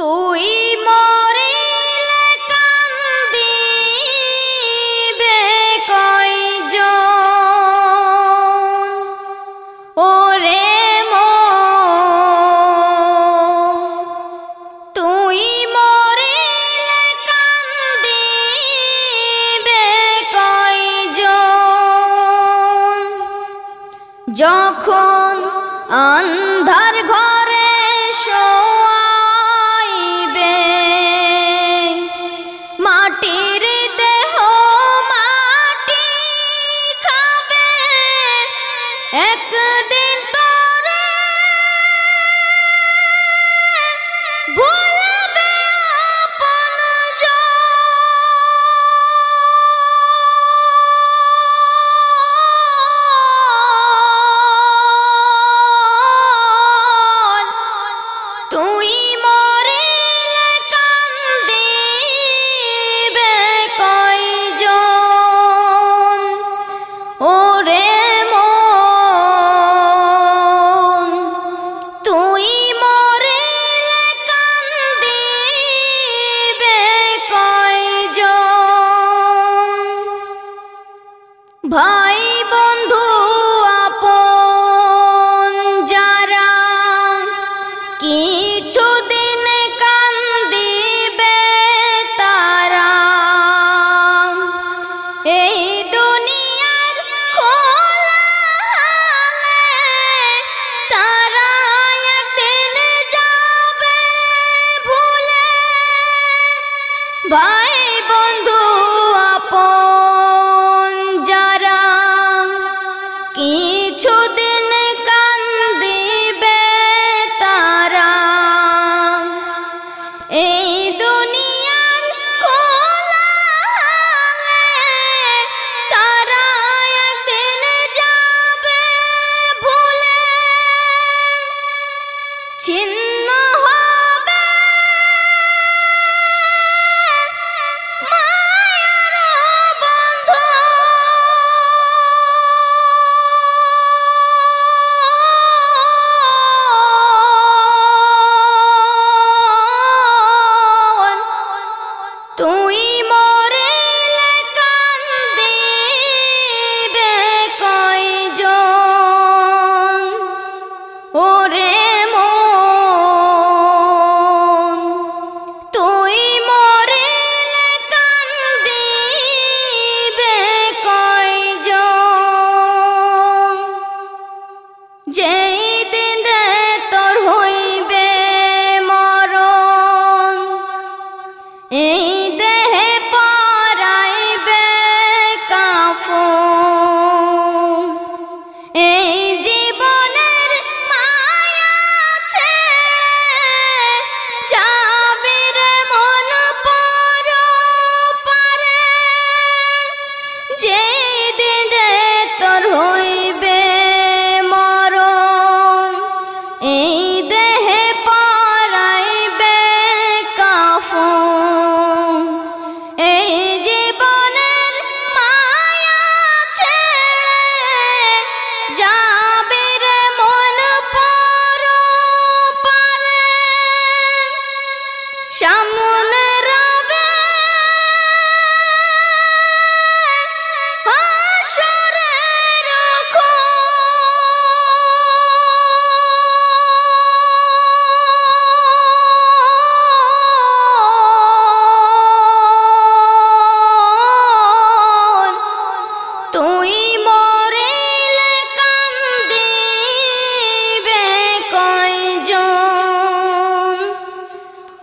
তুই মরে কান্দিবে কয়জন? ওরে মো তুই মরে কান্দিবে কয়জন? যখন অন্ধ え ভাই বন্ধু আপন যারা কিছু দিন কান্দিবে তারা। এই দুনিয়ার তারা একদিন যাবে ভুলে। ভাই Chamo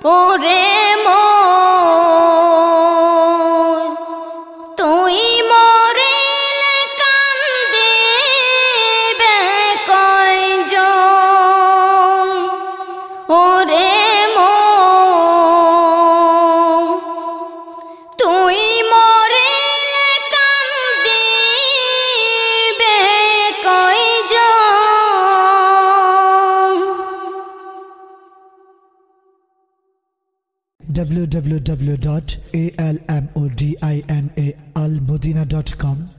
Oremos. www.almodinaalmodina.com